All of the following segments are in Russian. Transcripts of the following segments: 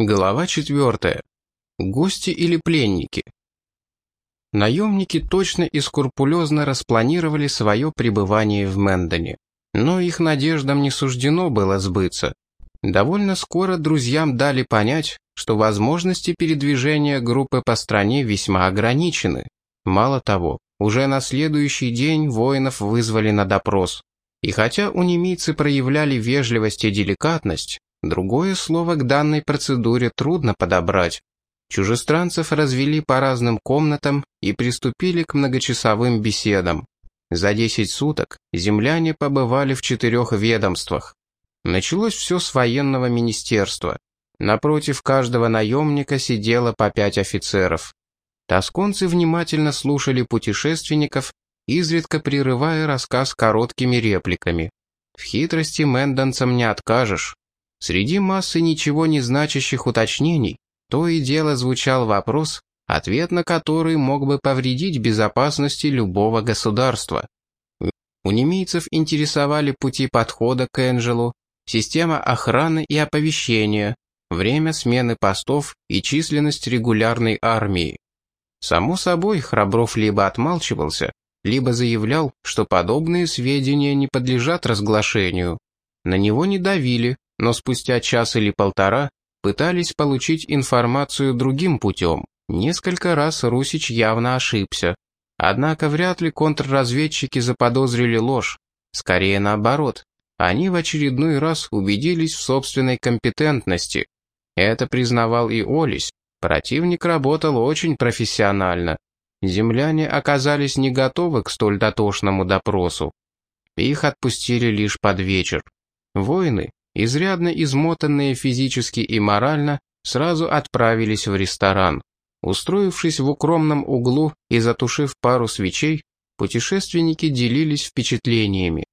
Глава 4. Гости или пленники? Наемники точно и скрупулезно распланировали свое пребывание в Мэндоне. Но их надеждам не суждено было сбыться. Довольно скоро друзьям дали понять, что возможности передвижения группы по стране весьма ограничены. Мало того, уже на следующий день воинов вызвали на допрос. И хотя унимийцы проявляли вежливость и деликатность, Другое слово к данной процедуре трудно подобрать. Чужестранцев развели по разным комнатам и приступили к многочасовым беседам. За 10 суток земляне побывали в четырех ведомствах. Началось все с военного министерства. Напротив каждого наемника сидело по пять офицеров. Тосконцы внимательно слушали путешественников, изредка прерывая рассказ короткими репликами. В хитрости мэндонцам не откажешь. Среди массы ничего не значащих уточнений то и дело звучал вопрос, ответ на который мог бы повредить безопасности любого государства. У немийцев интересовали пути подхода к Энджелу, система охраны и оповещения, время смены постов и численность регулярной армии. Само собой, Храбров либо отмалчивался, либо заявлял, что подобные сведения не подлежат разглашению. На него не давили, но спустя час или полтора пытались получить информацию другим путем. Несколько раз Русич явно ошибся. Однако вряд ли контрразведчики заподозрили ложь. Скорее наоборот. Они в очередной раз убедились в собственной компетентности. Это признавал и Олесь. Противник работал очень профессионально. Земляне оказались не готовы к столь дотошному допросу. Их отпустили лишь под вечер. Воины, изрядно измотанные физически и морально, сразу отправились в ресторан. Устроившись в укромном углу и затушив пару свечей, путешественники делились впечатлениями.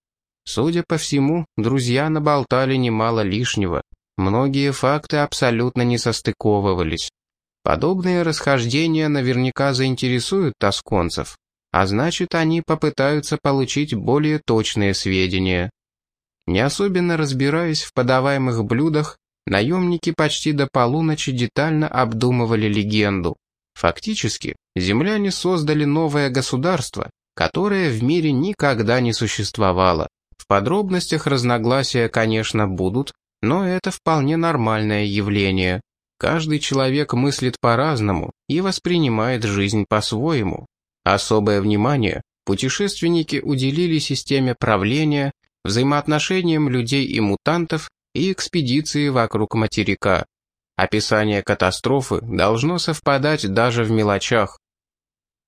Судя по всему, друзья наболтали немало лишнего. Многие факты абсолютно не состыковывались. Подобные расхождения наверняка заинтересуют тосконцев, а значит, они попытаются получить более точные сведения. Не особенно разбираясь в подаваемых блюдах, наемники почти до полуночи детально обдумывали легенду. Фактически, земляне создали новое государство, которое в мире никогда не существовало. В подробностях разногласия, конечно, будут, но это вполне нормальное явление. Каждый человек мыслит по-разному и воспринимает жизнь по-своему. Особое внимание путешественники уделили системе правления, взаимоотношениям людей и мутантов и экспедиции вокруг материка. Описание катастрофы должно совпадать даже в мелочах.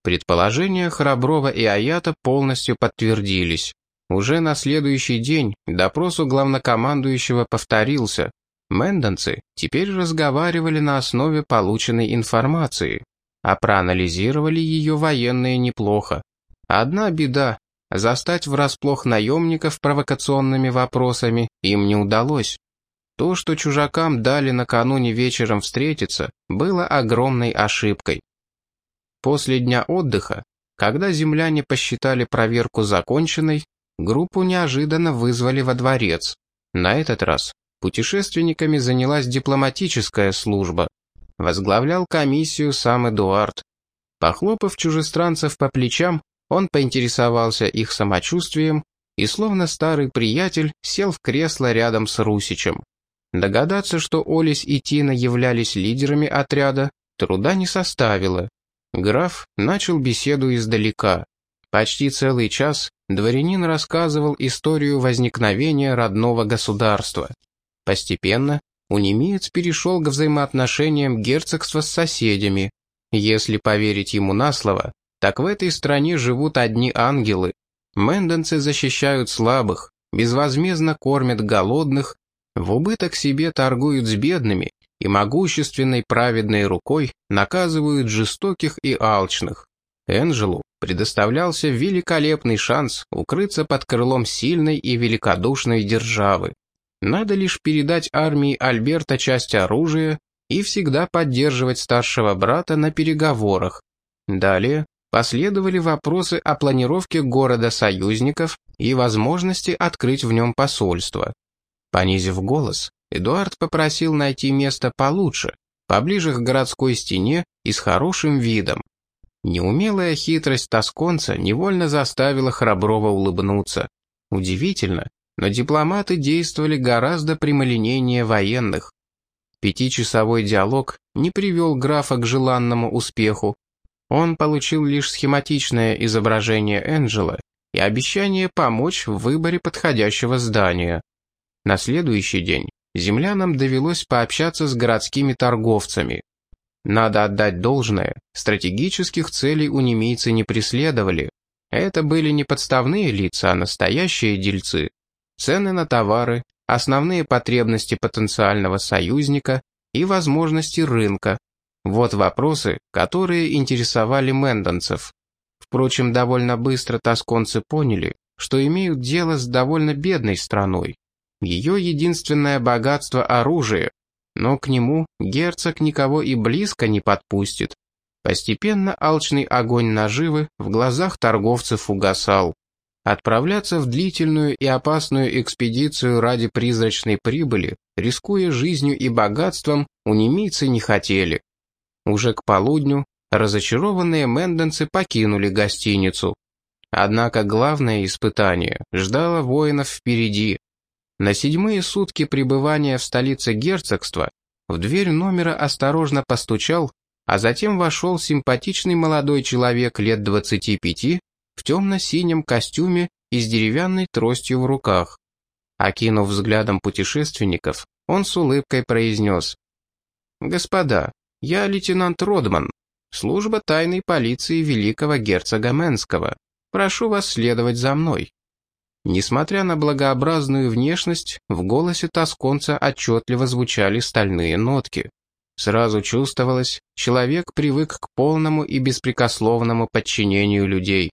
Предположения Храброва и Аята полностью подтвердились. Уже на следующий день допрос у главнокомандующего повторился. Мэндонцы теперь разговаривали на основе полученной информации, а проанализировали ее военные неплохо. Одна беда Застать врасплох наемников провокационными вопросами им не удалось. То, что чужакам дали накануне вечером встретиться, было огромной ошибкой. После дня отдыха, когда земляне посчитали проверку законченной, группу неожиданно вызвали во дворец. На этот раз путешественниками занялась дипломатическая служба. Возглавлял комиссию сам Эдуард. Похлопав чужестранцев по плечам, он поинтересовался их самочувствием и, словно старый приятель, сел в кресло рядом с Русичем. Догадаться, что Олесь и Тина являлись лидерами отряда, труда не составило. Граф начал беседу издалека. Почти целый час дворянин рассказывал историю возникновения родного государства. Постепенно унемеец перешел к взаимоотношениям герцогства с соседями. Если поверить ему на слово, так в этой стране живут одни ангелы. Мэндонцы защищают слабых, безвозмездно кормят голодных, в убыток себе торгуют с бедными и могущественной праведной рукой наказывают жестоких и алчных. Энджелу предоставлялся великолепный шанс укрыться под крылом сильной и великодушной державы. Надо лишь передать армии Альберта часть оружия и всегда поддерживать старшего брата на переговорах. Далее Последовали вопросы о планировке города союзников и возможности открыть в нем посольство. Понизив голос, Эдуард попросил найти место получше, поближе к городской стене и с хорошим видом. Неумелая хитрость тосконца невольно заставила Храброва улыбнуться. Удивительно, но дипломаты действовали гораздо прямолинейнее военных. Пятичасовой диалог не привел графа к желанному успеху. Он получил лишь схематичное изображение Энджела и обещание помочь в выборе подходящего здания. На следующий день землянам довелось пообщаться с городскими торговцами. Надо отдать должное, стратегических целей у немейцы не преследовали. Это были не подставные лица, а настоящие дельцы. Цены на товары, основные потребности потенциального союзника и возможности рынка. Вот вопросы, которые интересовали мэндонцев. Впрочем, довольно быстро тосконцы поняли, что имеют дело с довольно бедной страной. Ее единственное богатство – оружие, но к нему герцог никого и близко не подпустит. Постепенно алчный огонь наживы в глазах торговцев угасал. Отправляться в длительную и опасную экспедицию ради призрачной прибыли, рискуя жизнью и богатством, у немийцы не хотели. Уже к полудню разочарованные мэндонцы покинули гостиницу. Однако главное испытание ждало воинов впереди. На седьмые сутки пребывания в столице герцогства в дверь номера осторожно постучал, а затем вошел симпатичный молодой человек лет 25 в темно-синем костюме и с деревянной тростью в руках. Окинув взглядом путешественников, он с улыбкой произнес. «Господа, я лейтенант Родман, служба тайной полиции великого герцога Менского. Прошу вас следовать за мной». Несмотря на благообразную внешность, в голосе тосконца отчетливо звучали стальные нотки. Сразу чувствовалось, человек привык к полному и беспрекословному подчинению людей.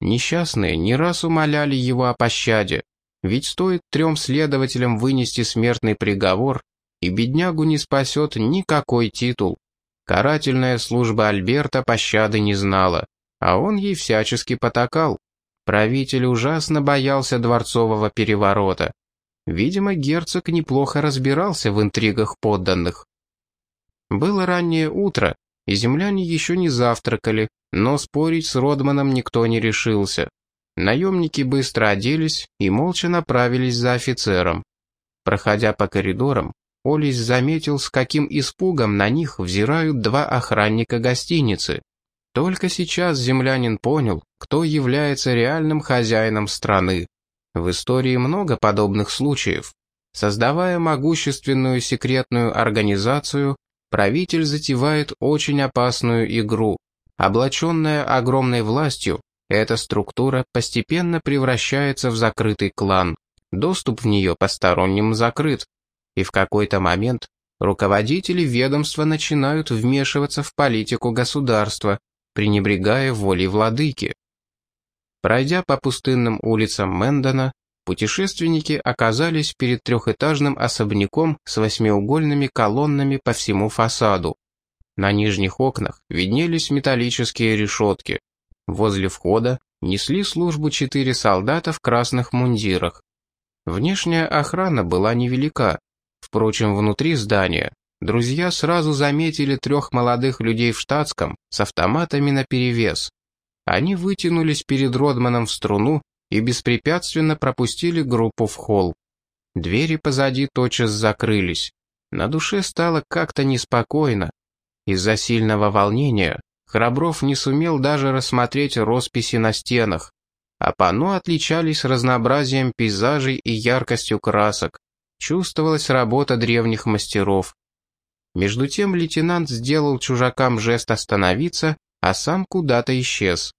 Несчастные не раз умоляли его о пощаде, ведь стоит трем следователям вынести смертный приговор, и беднягу не спасет никакой титул. Карательная служба Альберта пощады не знала, а он ей всячески потакал. Правитель ужасно боялся дворцового переворота. Видимо, герцог неплохо разбирался в интригах подданных. Было раннее утро, и земляне еще не завтракали, но спорить с Родманом никто не решился. Наемники быстро оделись и молча направились за офицером. Проходя по коридорам, Олис заметил, с каким испугом на них взирают два охранника гостиницы. Только сейчас землянин понял, кто является реальным хозяином страны. В истории много подобных случаев. Создавая могущественную секретную организацию, правитель затевает очень опасную игру. Облаченная огромной властью, эта структура постепенно превращается в закрытый клан. Доступ в нее посторонним закрыт. И в какой-то момент руководители ведомства начинают вмешиваться в политику государства, пренебрегая волей владыки. Пройдя по пустынным улицам Мэндона, путешественники оказались перед трехэтажным особняком с восьмиугольными колоннами по всему фасаду. На нижних окнах виднелись металлические решетки. Возле входа несли службу четыре солдата в красных мундирах. Внешняя охрана была невелика. Впрочем, внутри здания друзья сразу заметили трех молодых людей в штатском с автоматами наперевес. Они вытянулись перед Родманом в струну и беспрепятственно пропустили группу в холл. Двери позади тотчас закрылись. На душе стало как-то неспокойно. Из-за сильного волнения Храбров не сумел даже рассмотреть росписи на стенах, а панно отличались разнообразием пейзажей и яркостью красок. Чувствовалась работа древних мастеров. Между тем лейтенант сделал чужакам жест остановиться, а сам куда-то исчез.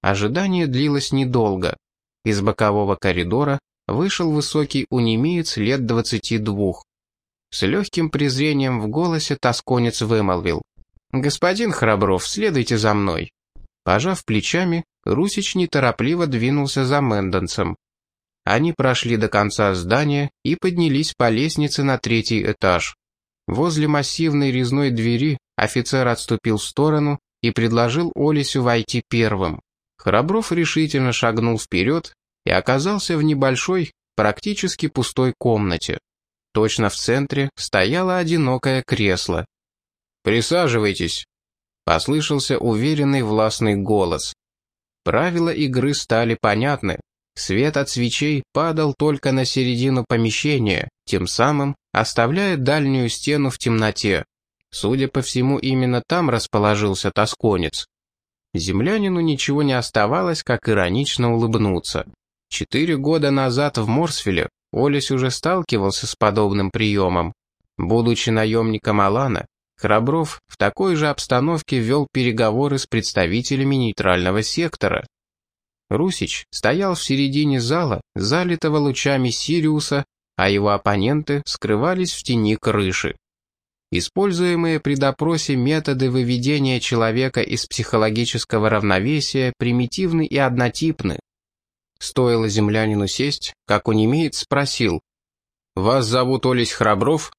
Ожидание длилось недолго. Из бокового коридора вышел высокий унемеец лет двадцати двух. С легким презрением в голосе тосконец вымолвил. «Господин Храбров, следуйте за мной». Пожав плечами, Русич неторопливо двинулся за Мэндонцем. Они прошли до конца здания и поднялись по лестнице на третий этаж. Возле массивной резной двери офицер отступил в сторону и предложил Олесю войти первым. Храбров решительно шагнул вперед и оказался в небольшой, практически пустой комнате. Точно в центре стояло одинокое кресло. «Присаживайтесь», — послышался уверенный властный голос. Правила игры стали понятны. Свет от свечей падал только на середину помещения, тем самым оставляя дальнюю стену в темноте. Судя по всему, именно там расположился тосконец. Землянину ничего не оставалось, как иронично улыбнуться. Четыре года назад в Морсфиле Олесь уже сталкивался с подобным приемом. Будучи наемником Алана, Храбров в такой же обстановке вел переговоры с представителями нейтрального сектора. Русич стоял в середине зала, залитого лучами Сириуса, а его оппоненты скрывались в тени крыши. Используемые при допросе методы выведения человека из психологического равновесия примитивны и однотипны. Стоило землянину сесть, как он имеет спросил. «Вас зовут Олесь Храбров?»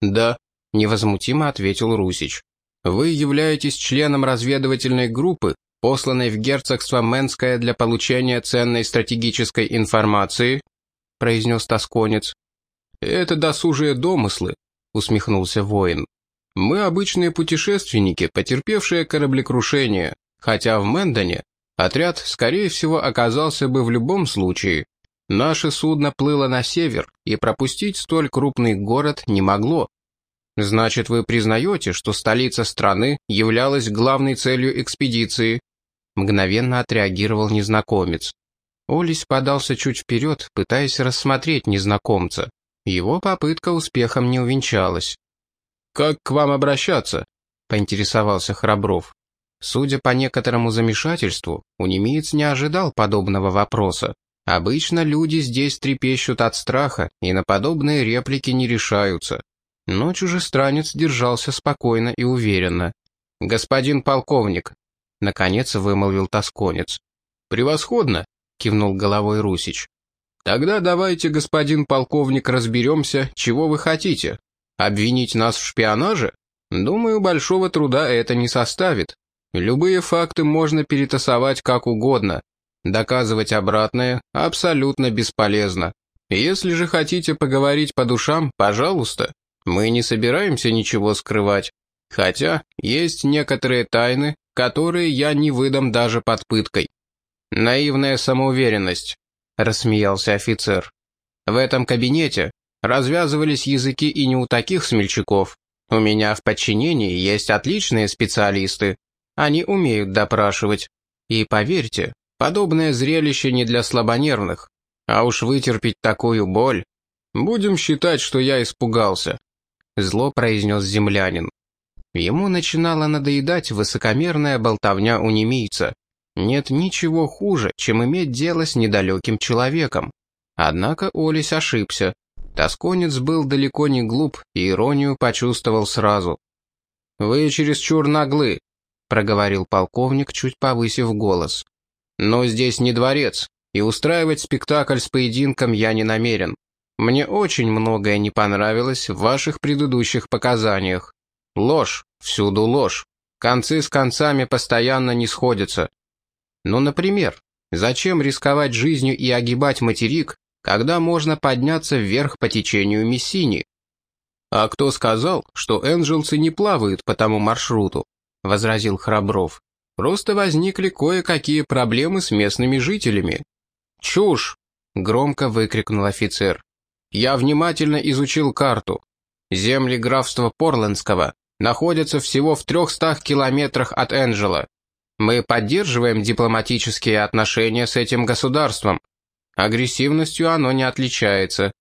«Да», — невозмутимо ответил Русич. «Вы являетесь членом разведывательной группы, посланной в герцогство Менское для получения ценной стратегической информации?» — произнес тосконец. «Это досужие домыслы», — усмехнулся воин. «Мы обычные путешественники, потерпевшие кораблекрушение, хотя в Мэндоне отряд, скорее всего, оказался бы в любом случае. Наше судно плыло на север, и пропустить столь крупный город не могло. Значит, вы признаете, что столица страны являлась главной целью экспедиции?» Мгновенно отреагировал незнакомец. Олесь подался чуть вперед, пытаясь рассмотреть незнакомца. Его попытка успехом не увенчалась. «Как к вам обращаться?» — поинтересовался Храбров. Судя по некоторому замешательству, у немец не ожидал подобного вопроса. Обычно люди здесь трепещут от страха и на подобные реплики не решаются. Но чужестранец держался спокойно и уверенно. «Господин полковник», — наконец вымолвил тосконец. «Превосходно», — кивнул головой Русич. Тогда давайте, господин полковник, разберемся, чего вы хотите. Обвинить нас в шпионаже? Думаю, большого труда это не составит. Любые факты можно перетасовать как угодно. Доказывать обратное абсолютно бесполезно. Если же хотите поговорить по душам, пожалуйста. Мы не собираемся ничего скрывать. Хотя есть некоторые тайны, которые я не выдам даже под пыткой. Наивная самоуверенность. — рассмеялся офицер. «В этом кабинете развязывались языки и не у таких смельчаков. У меня в подчинении есть отличные специалисты. Они умеют допрашивать. И поверьте, подобное зрелище не для слабонервных. А уж вытерпеть такую боль. Будем считать, что я испугался», — зло произнес землянин. Ему начинала надоедать высокомерная болтовня у немийца. Нет ничего хуже, чем иметь дело с недалеким человеком. Однако Олесь ошибся. Тосконец был далеко не глуп и иронию почувствовал сразу. «Вы чересчур наглы», — проговорил полковник, чуть повысив голос. «Но здесь не дворец, и устраивать спектакль с поединком я не намерен. Мне очень многое не понравилось в ваших предыдущих показаниях. Ложь, всюду ложь. Концы с концами постоянно не сходятся. Ну, например, зачем рисковать жизнью и огибать материк, когда можно подняться вверх по течению Мессини? «А кто сказал, что энджелсы не плавают по тому маршруту?» — возразил Храбров. «Просто возникли кое-какие проблемы с местными жителями». «Чушь!» — громко выкрикнул офицер. «Я внимательно изучил карту. Земли графства Порландского находятся всего в трехстах километрах от Энджела. Мы поддерживаем дипломатические отношения с этим государством. Агрессивностью оно не отличается.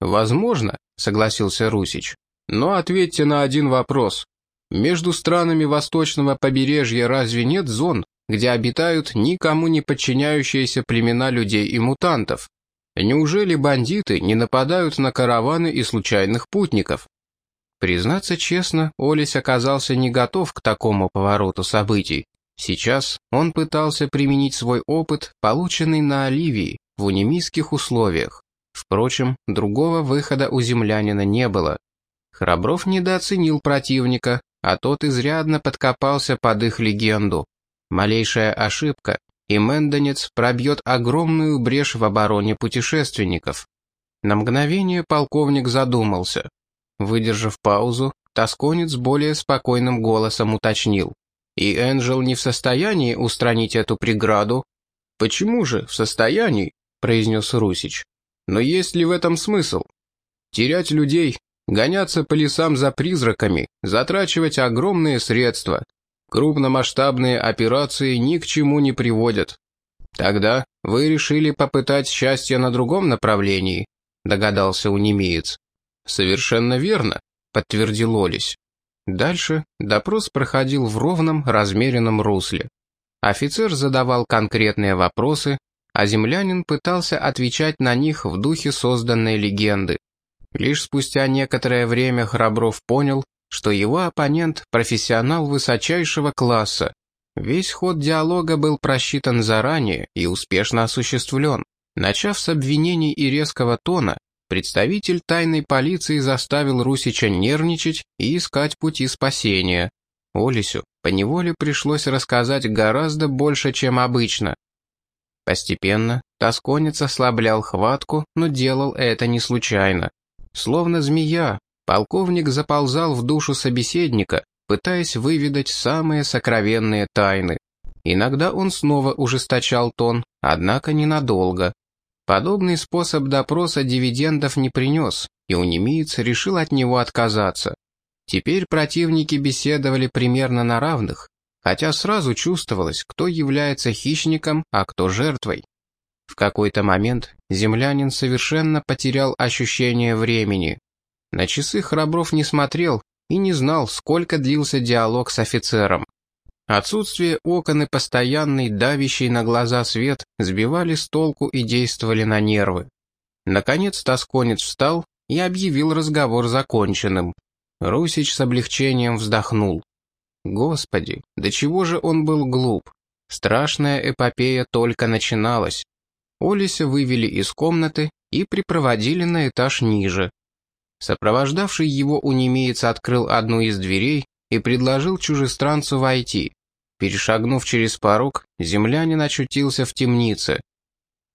Возможно, согласился Русич. Но ответьте на один вопрос. Между странами восточного побережья разве нет зон, где обитают никому не подчиняющиеся племена людей и мутантов? Неужели бандиты не нападают на караваны и случайных путников? Признаться честно, Олесь оказался не готов к такому повороту событий. Сейчас он пытался применить свой опыт, полученный на Оливии, в унимийских условиях. Впрочем, другого выхода у землянина не было. Храбров недооценил противника, а тот изрядно подкопался под их легенду. Малейшая ошибка, и Мэндонец пробьет огромную брешь в обороне путешественников. На мгновение полковник задумался. Выдержав паузу, тосконец более спокойным голосом уточнил. «И Энджел не в состоянии устранить эту преграду?» «Почему же в состоянии?» — произнес Русич. «Но есть ли в этом смысл? Терять людей, гоняться по лесам за призраками, затрачивать огромные средства. Крупномасштабные операции ни к чему не приводят. Тогда вы решили попытать счастье на другом направлении, догадался унемеец. Совершенно верно, подтвердил Олесь. Дальше допрос проходил в ровном, размеренном русле. Офицер задавал конкретные вопросы, а землянин пытался отвечать на них в духе созданной легенды. Лишь спустя некоторое время Храбров понял, что его оппонент – профессионал высочайшего класса. Весь ход диалога был просчитан заранее и успешно осуществлен. Начав с обвинений и резкого тона, представитель тайной полиции заставил Русича нервничать и искать пути спасения. Олесю поневоле пришлось рассказать гораздо больше, чем обычно. Постепенно тосконец ослаблял хватку, но делал это не случайно. Словно змея, полковник заползал в душу собеседника, пытаясь выведать самые сокровенные тайны. Иногда он снова ужесточал тон, однако ненадолго. Подобный способ допроса дивидендов не принес, и унемиец решил от него отказаться. Теперь противники беседовали примерно на равных, хотя сразу чувствовалось, кто является хищником, а кто жертвой. В какой-то момент землянин совершенно потерял ощущение времени. На часы Храбров не смотрел и не знал, сколько длился диалог с офицером. Отсутствие окон и постоянный давящий на глаза свет сбивали с толку и действовали на нервы. Наконец тосконец встал и объявил разговор законченным. Русич с облегчением вздохнул. Господи, до чего же он был глуп. Страшная эпопея только начиналась. Олися вывели из комнаты и припроводили на этаж ниже. Сопровождавший его унемеец открыл одну из дверей и предложил чужестранцу войти. Перешагнув через порог, землянин очутился в темнице.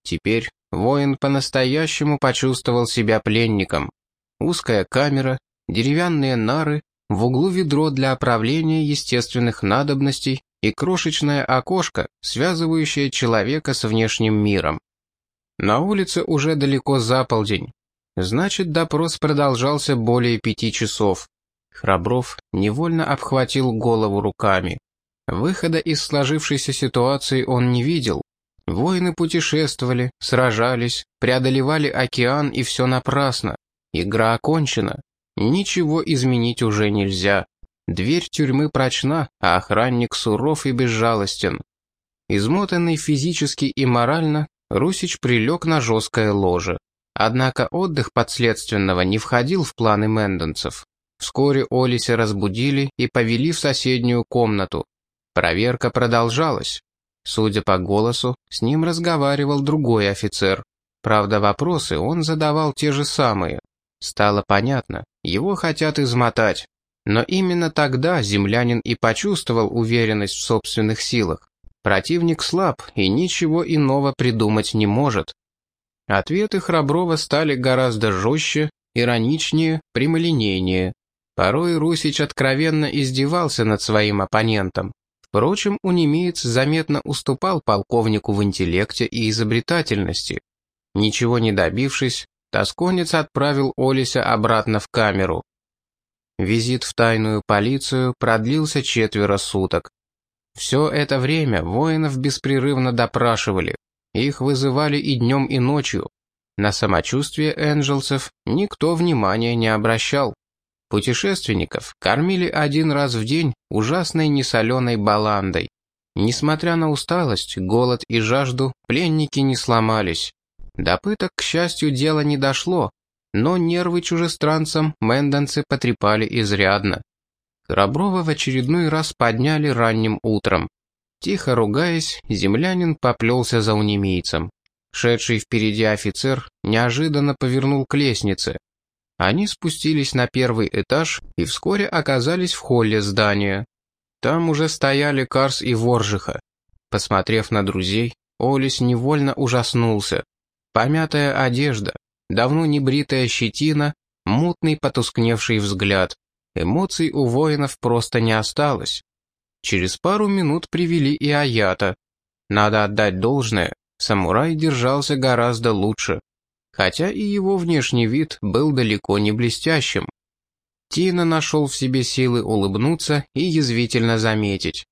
Теперь воин по-настоящему почувствовал себя пленником. Узкая камера, деревянные нары, в углу ведро для оправления естественных надобностей и крошечное окошко, связывающее человека с внешним миром. На улице уже далеко за полдень. Значит, допрос продолжался более пяти часов. Храбров невольно обхватил голову руками. Выхода из сложившейся ситуации он не видел. Воины путешествовали, сражались, преодолевали океан, и все напрасно. Игра окончена. Ничего изменить уже нельзя. Дверь тюрьмы прочна, а охранник суров и безжалостен. Измотанный физически и морально, Русич прилег на жесткое ложе. Однако отдых подследственного не входил в планы мэндонцев. Вскоре Олиса разбудили и повели в соседнюю комнату. Проверка продолжалась. Судя по голосу, с ним разговаривал другой офицер. Правда, вопросы он задавал те же самые. Стало понятно, его хотят измотать. Но именно тогда землянин и почувствовал уверенность в собственных силах. Противник слаб и ничего иного придумать не может. Ответы Храброва стали гораздо жестче, ироничнее, прямолинейнее. Порой Русич откровенно издевался над своим оппонентом. Впрочем, унемеец заметно уступал полковнику в интеллекте и изобретательности. Ничего не добившись, тосконец отправил Олися обратно в камеру. Визит в тайную полицию продлился четверо суток. Все это время воинов беспрерывно допрашивали. Их вызывали и днем, и ночью. На самочувствие энджелсов никто внимания не обращал. Путешественников кормили один раз в день ужасной несоленой баландой. Несмотря на усталость, голод и жажду, пленники не сломались. До пыток, к счастью, дело не дошло, но нервы чужестранцам мэндонцы потрепали изрядно. Храброва в очередной раз подняли ранним утром. Тихо ругаясь, землянин поплелся за унемийцем. Шедший впереди офицер неожиданно повернул к лестнице. Они спустились на первый этаж и вскоре оказались в холле здания. Там уже стояли Карс и Воржиха. Посмотрев на друзей, Олис невольно ужаснулся. Помятая одежда, давно небритая щетина, мутный потускневший взгляд. Эмоций у воинов просто не осталось. Через пару минут привели и Аята. Надо отдать должное, самурай держался гораздо лучше. Хотя и его внешний вид был далеко не блестящим. Тина нашел в себе силы улыбнуться и язвительно заметить.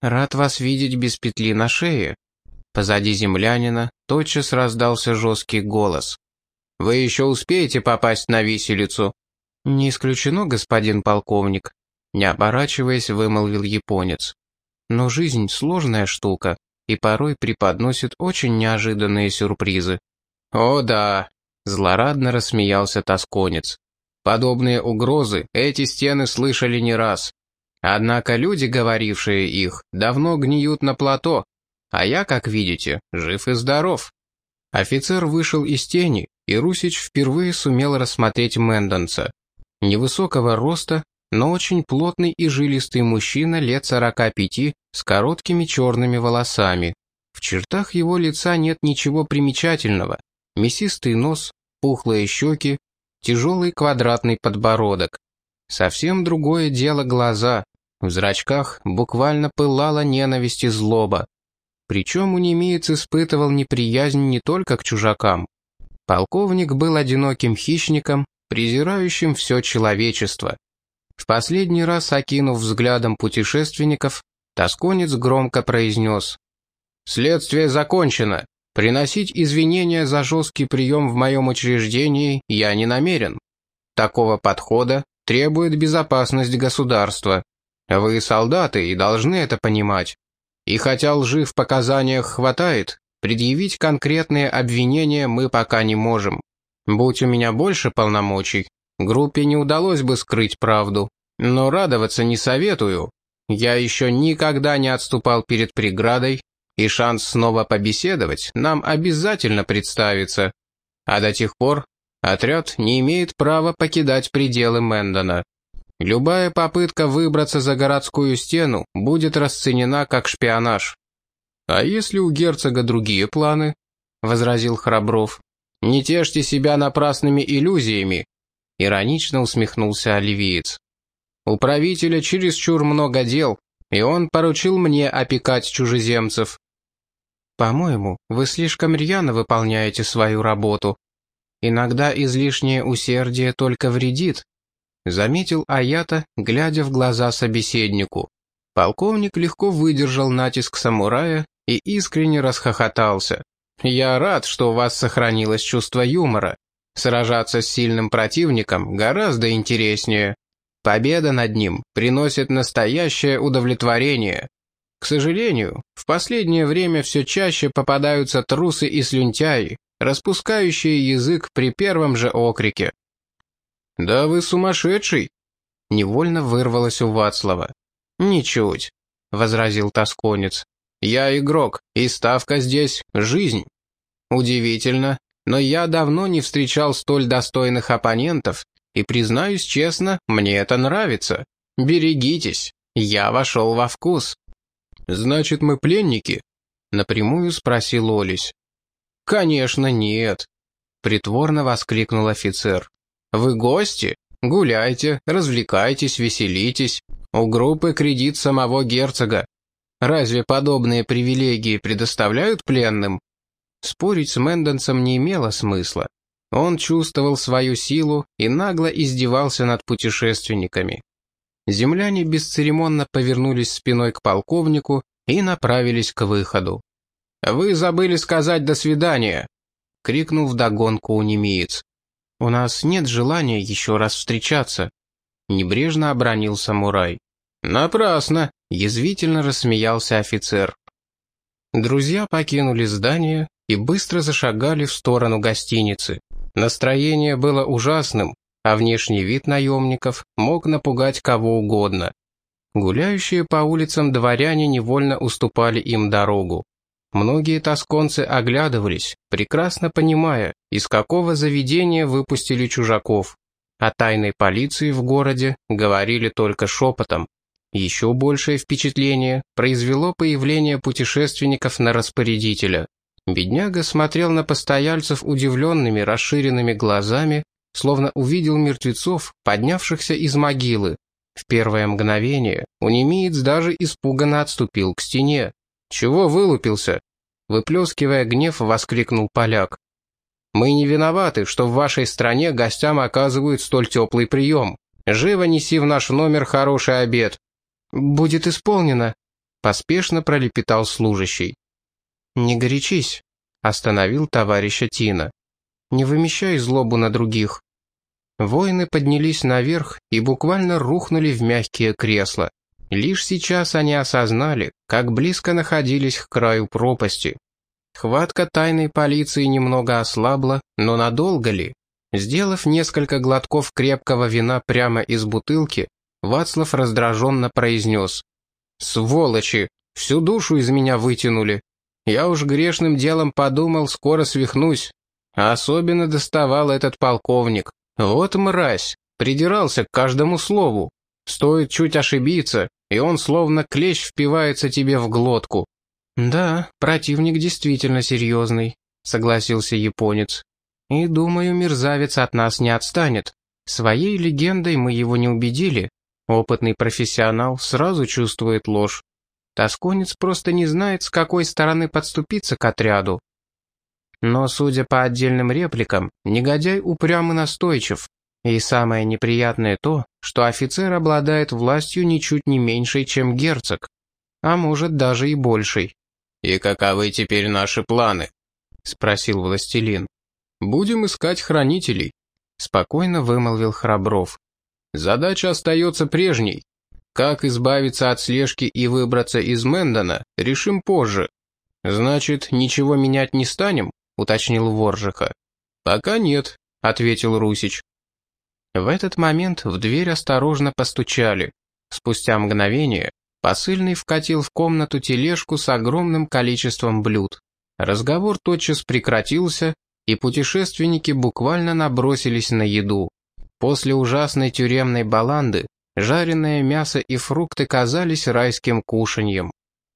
«Рад вас видеть без петли на шее». Позади землянина тотчас раздался жесткий голос. «Вы еще успеете попасть на виселицу?» «Не исключено, господин полковник», — не оборачиваясь, вымолвил японец. «Но жизнь — сложная штука, и порой преподносит очень неожиданные сюрпризы». «О да», — злорадно рассмеялся тосконец. Подобные угрозы эти стены слышали не раз. Однако люди, говорившие их, давно гниют на плато, а я, как видите, жив и здоров. Офицер вышел из тени, и Русич впервые сумел рассмотреть Мэндонса. Невысокого роста, но очень плотный и жилистый мужчина лет 45 с короткими черными волосами. В чертах его лица нет ничего примечательного. Мясистый нос, пухлые щеки, тяжелый квадратный подбородок. Совсем другое дело глаза. В зрачках буквально пылала ненависть и злоба. Причем у немец испытывал неприязнь не только к чужакам. Полковник был одиноким хищником, презирающим все человечество. В последний раз, окинув взглядом путешественников, тосконец громко произнес. «Следствие закончено. Приносить извинения за жесткий прием в моем учреждении я не намерен. Такого подхода требует безопасность государства. Вы солдаты и должны это понимать. И хотя лжи в показаниях хватает, предъявить конкретные обвинения мы пока не можем. Будь у меня больше полномочий, группе не удалось бы скрыть правду. Но радоваться не советую. Я еще никогда не отступал перед преградой и шанс снова побеседовать нам обязательно представится. А до тех пор отряд не имеет права покидать пределы Мэндона. Любая попытка выбраться за городскую стену будет расценена как шпионаж. «А если у герцога другие планы?» — возразил Храбров. «Не тешьте себя напрасными иллюзиями», — иронично усмехнулся оливиец. «У правителя чересчур много дел, и он поручил мне опекать чужеземцев. «По-моему, вы слишком рьяно выполняете свою работу. Иногда излишнее усердие только вредит», — заметил Аята, глядя в глаза собеседнику. Полковник легко выдержал натиск самурая и искренне расхохотался. «Я рад, что у вас сохранилось чувство юмора. Сражаться с сильным противником гораздо интереснее. Победа над ним приносит настоящее удовлетворение. К сожалению, в последнее время все чаще попадаются трусы и слюнтяи, распускающие язык при первом же окрике. «Да вы сумасшедший!» — невольно вырвалось у Вацлава. «Ничуть», — возразил тосконец. «Я игрок, и ставка здесь — жизнь. Удивительно, но я давно не встречал столь достойных оппонентов, и, признаюсь честно, мне это нравится. Берегитесь, я вошел во вкус». «Значит, мы пленники?» — напрямую спросил Олесь. «Конечно нет», — притворно воскликнул офицер. «Вы гости? Гуляйте, развлекайтесь, веселитесь. У группы кредит самого герцога. Разве подобные привилегии предоставляют пленным?» Спорить с Мэндонсом не имело смысла. Он чувствовал свою силу и нагло издевался над путешественниками. Земляне бесцеремонно повернулись спиной к полковнику и направились к выходу. «Вы забыли сказать «до свидания», — крикнул вдогонку у немеец. «У нас нет желания еще раз встречаться», — небрежно обронил самурай. «Напрасно», — язвительно рассмеялся офицер. Друзья покинули здание и быстро зашагали в сторону гостиницы. Настроение было ужасным, а внешний вид наемников мог напугать кого угодно. Гуляющие по улицам дворяне невольно уступали им дорогу. Многие тосконцы оглядывались, прекрасно понимая, из какого заведения выпустили чужаков. О тайной полиции в городе говорили только шепотом. Еще большее впечатление произвело появление путешественников на распорядителя. Бедняга смотрел на постояльцев удивленными, расширенными глазами, словно увидел мертвецов, поднявшихся из могилы. В первое мгновение унемиец даже испуганно отступил к стене. «Чего вылупился?» Выплескивая гнев, воскликнул поляк. «Мы не виноваты, что в вашей стране гостям оказывают столь теплый прием. Живо неси в наш номер хороший обед». «Будет исполнено», — поспешно пролепетал служащий. «Не горячись», — остановил товарища Тина. «Не вымещай злобу на других. Воины поднялись наверх и буквально рухнули в мягкие кресла. Лишь сейчас они осознали, как близко находились к краю пропасти. Хватка тайной полиции немного ослабла, но надолго ли? Сделав несколько глотков крепкого вина прямо из бутылки, Вацлав раздраженно произнес. «Сволочи! Всю душу из меня вытянули. Я уж грешным делом подумал, скоро свихнусь. Особенно доставал этот полковник. Вот мразь, придирался к каждому слову. Стоит чуть ошибиться, и он словно клещ впивается тебе в глотку. «Да, противник действительно серьезный», — согласился японец. «И думаю, мерзавец от нас не отстанет. Своей легендой мы его не убедили. Опытный профессионал сразу чувствует ложь. Тосконец просто не знает, с какой стороны подступиться к отряду. Но, судя по отдельным репликам, негодяй упрям и настойчив. И самое неприятное то, что офицер обладает властью ничуть не меньшей, чем герцог. А может, даже и большей. «И каковы теперь наши планы?» — спросил властелин. «Будем искать хранителей», — спокойно вымолвил Храбров. «Задача остается прежней. Как избавиться от слежки и выбраться из Мэндона, решим позже. Значит, ничего менять не станем?» — уточнил Воржиха. «Пока нет», — ответил Русич. В этот момент в дверь осторожно постучали. Спустя мгновение посыльный вкатил в комнату тележку с огромным количеством блюд. Разговор тотчас прекратился, и путешественники буквально набросились на еду. После ужасной тюремной баланды жареное мясо и фрукты казались райским кушаньем.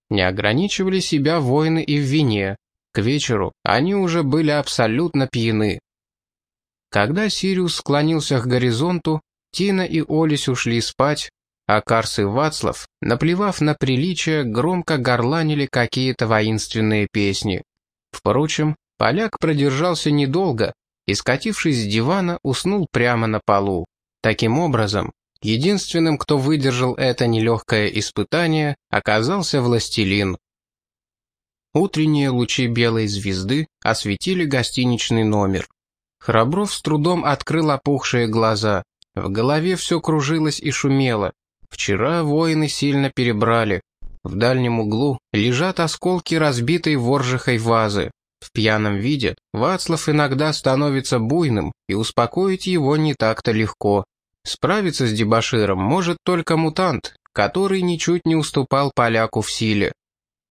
Не ограничивали себя воины и в вине, к вечеру они уже были абсолютно пьяны. Когда Сириус склонился к горизонту, Тина и Олесь ушли спать, а Карс и Вацлав, наплевав на приличие, громко горланили какие-то воинственные песни. Впрочем, поляк продержался недолго и, скатившись с дивана, уснул прямо на полу. Таким образом, единственным, кто выдержал это нелегкое испытание, оказался властелин. Утренние лучи белой звезды осветили гостиничный номер. Храбров с трудом открыл опухшие глаза. В голове все кружилось и шумело. Вчера воины сильно перебрали. В дальнем углу лежат осколки разбитой воржихой вазы. В пьяном виде Вацлав иногда становится буйным, и успокоить его не так-то легко. Справиться с дебоширом может только мутант, который ничуть не уступал поляку в силе.